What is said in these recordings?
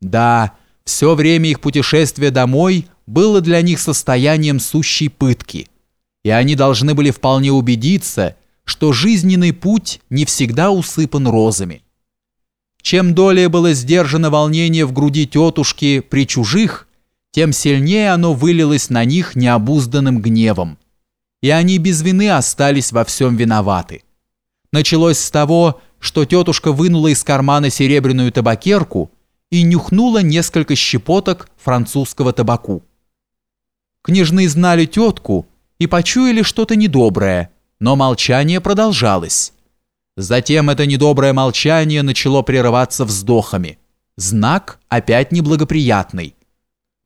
Да, все время их путешествия домой было для них состоянием сущей пытки, и они должны были вполне убедиться, что жизненный путь не всегда усыпан розами. Чем долее было сдержано волнение в груди тетушки при чужих, тем сильнее оно вылилось на них необузданным гневом, и они без вины остались во всем виноваты. Началось с того, что тетушка вынула из кармана серебряную табакерку и нюхнула несколько щепоток французского табаку. Княжны знали тетку и почуяли что-то недоброе, но молчание продолжалось. Затем это недоброе молчание начало прерываться вздохами. Знак опять неблагоприятный.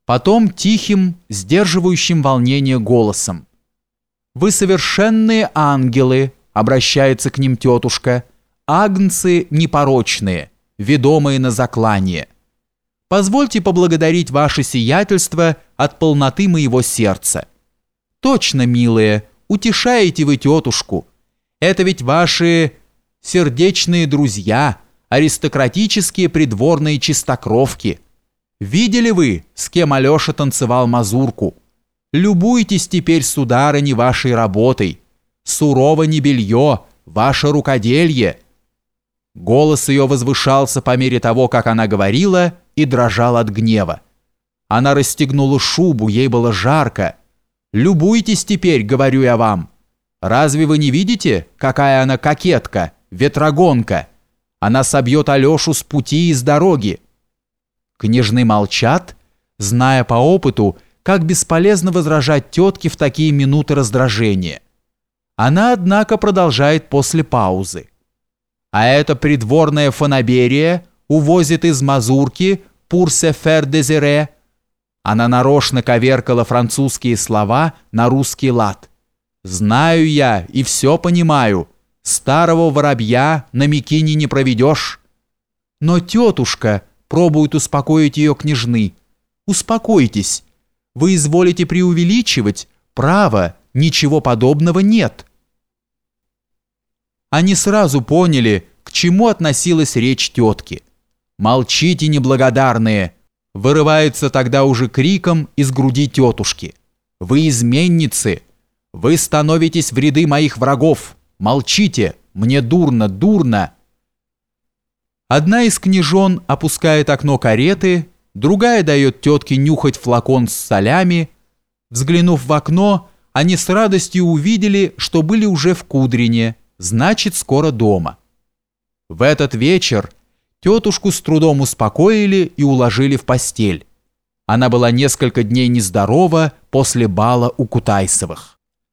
Потом тихим, сдерживающим волнение голосом. «Вы совершенные ангелы», — обращается к ним тетушка, «агнцы непорочные, ведомые на заклание. Позвольте поблагодарить ваше сиятельство от полноты моего сердца. Точно, милые, утешаете вы тетушку. Это ведь ваши сердечные друзья, аристократические придворные чистокровки. Видели вы, с кем Алеша танцевал мазурку? Любуйтесь теперь, сударыни, вашей работой. Сурово не белье, ваше рукоделье. Голос ее возвышался по мере того, как она говорила, и дрожал от гнева. Она расстегнула шубу, ей было жарко. «Любуйтесь теперь, говорю я вам. Разве вы не видите, какая она кокетка, ветрогонка? Она собьет Алешу с пути и с дороги». Княжны молчат, зная по опыту, как бесполезно возражать тетке в такие минуты раздражения. Она, однако, продолжает после паузы. А эта придворная фанаберия увозит из Мазурки «Пурсе фер дезире». Она нарочно коверкала французские слова на русский лад. «Знаю я и все понимаю. Старого воробья на Микине не проведешь». «Но тетушка», — пробует успокоить ее княжны, — «успокойтесь. Вы изволите преувеличивать. Право, ничего подобного нет». Они сразу поняли, к чему относилась речь тетки. «Молчите, неблагодарные!» Вырывается тогда уже криком из груди тетушки. «Вы изменницы! Вы становитесь в ряды моих врагов! Молчите! Мне дурно, дурно!» Одна из княжон опускает окно кареты, другая дает тетке нюхать флакон с солями. Взглянув в окно, они с радостью увидели, что были уже в Кудрине, значит, скоро дома. В этот вечер Тетушку с трудом успокоили и уложили в постель. Она была несколько дней нездорова после бала у Кутайсовых.